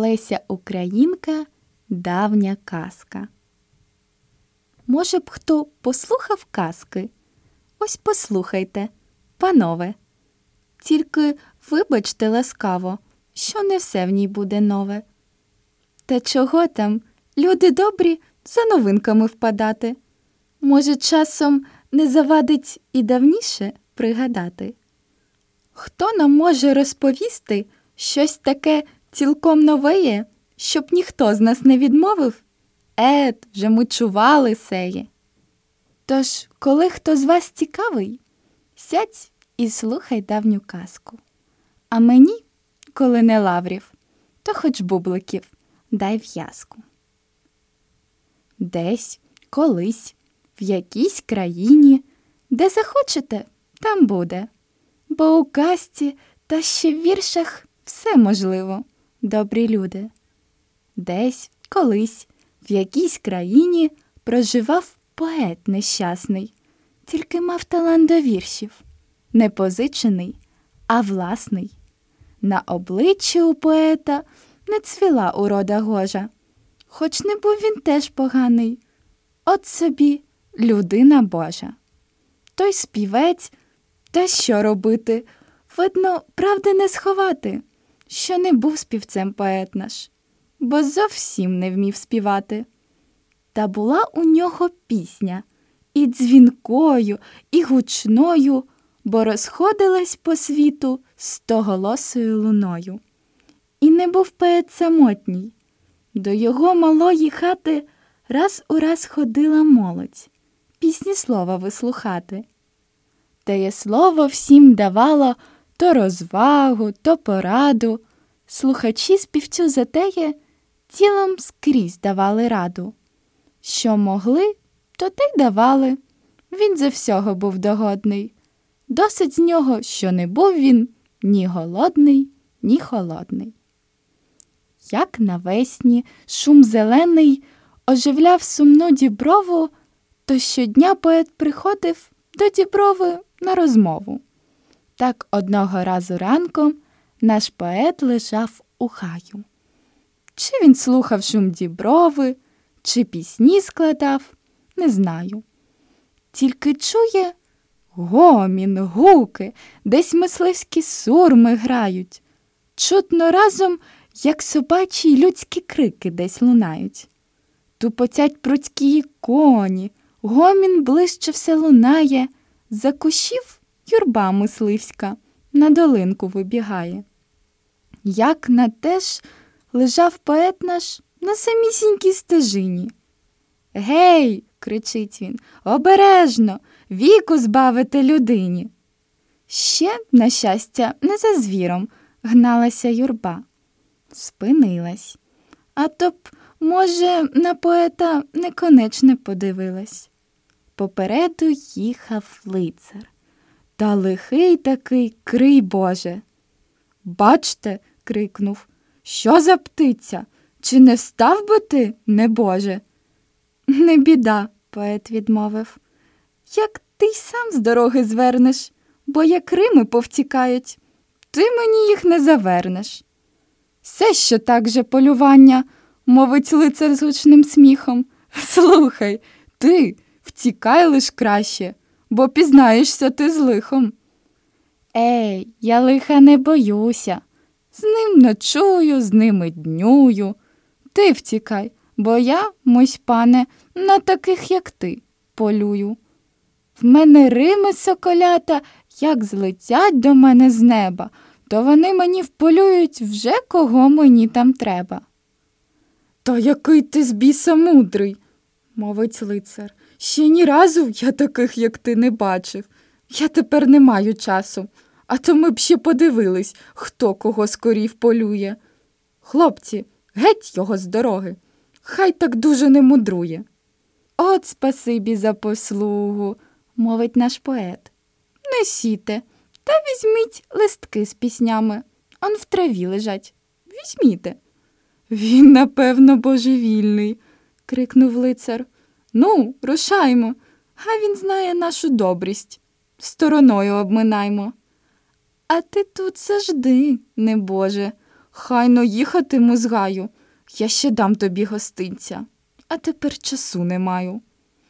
Леся Українка давня казка. Може б, хто послухав казки? Ось послухайте, панове. Тільки вибачте ласкаво, що не все в ній буде нове. Та чого там, люди добрі, за новинками впадати? Може, часом не завадить і давніше пригадати? Хто нам може розповісти щось таке цілком новеє, щоб ніхто з нас не відмовив? Ет, вже ми чували сеє. Тож, коли хто з вас цікавий, сядь і слухай давню казку. А мені, коли не лаврів, то хоч бубликів дай в'язку. Десь, колись, в якійсь країні, де захочете, там буде. Бо у казці та ще в віршах все можливо, добрі люди. Десь, колись, в якійсь країні проживав поет нещасний, тільки мав талант до віршів, не позичений, а власний. На обличчі у поета не цвіла урода гожа, хоч не був він теж поганий. От собі людина Божа. Той співець, та що робити? Видно, правди не сховати, що не був співцем поет наш, бо зовсім не вмів співати. Та була у нього пісня і дзвінкою, і гучною, бо розходилась по світу стоголосою луною. І не був поет самотній. До його малої хати раз у раз ходила молодь, пісні слова вислухати. Теє слово всім давало то розвагу, то пораду. Слухачі співцю затеє тілом скрізь давали раду. Що могли, то те й давали. Він за всього був догодний. Досить з нього, що не був він ні голодний, ні холодний. Як навесні шум зелений оживляв сумну діброву, то щодня поет приходив до діброви на розмову. Так одного разу ранком наш поет лежав у хаю. Чи він слухав шум діброви, чи пісні складав, не знаю. Тільки чує гомін, гуки, десь мисливські сурми грають. Чутно разом, як собачі й людські крики десь лунають. Тупотять прудські коні, гомін ближче все лунає, за кущів юрба мисливська на долинку вибігає. Як на те ж лежав поет наш на самісінькій стежині. Гей, кричить він, обережно, віку збавити людині. Ще, на щастя, не за звіром гналася юрба, спинилась. А то б, може, на поета неконечне подивилась. Попереду їхав лицар. Та лихий такий крий Боже. Бачте, крикнув, що за птиця? Чи не встав би ти, небоже? Не біда, поет відмовив. Як ти й сам з дороги звернеш, бо як Рими повтікають, ти мені їх не завернеш. Все що так же полювання, мовить лицар з гучним сміхом. Слухай, ти втікай лиш краще, бо пізнаєшся ти з лихом. Ей, я лиха не боюся. З ним ночую, з ними днюю. Ти втікай, бо я, мось пане, на таких, як ти, полюю. В мене рими соколята, як злетять до мене з неба, то вони мені вполюють вже кого мені там треба. Та який ти з біса мудрий, мовить лицар. Ще ні разу я таких, як ти, не бачив. Я тепер не маю часу, а то ми б ще подивились, хто кого скорів полює. Хлопці, геть його з дороги. Хай так дуже не мудрує. От спасибі за послугу, мовить наш поет. Несіте, та візьміть листки з піснями. Он в траві лежать. Візьміте. Він, напевно, божевільний, крикнув лицар. Ну, рушаймо, хай він знає нашу добрість. Стороною обминаймо. А ти тут завжди, небоже, Хайно їхатиму з гаю, я ще дам тобі гостинця, а тепер часу не маю.